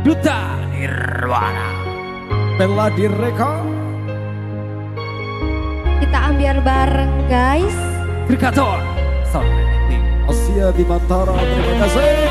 Duta Nirwana. Bella Direka. Kita ambil bareng guys. Krikator. Sound Asia Bimantara terima kasih.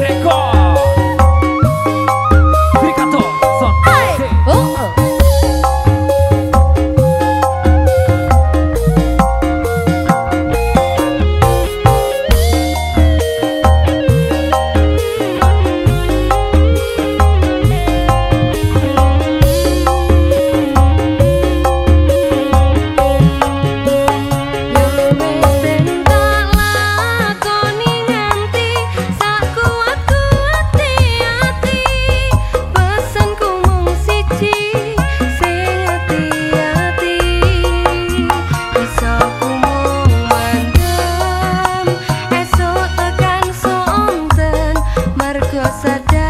Record sadar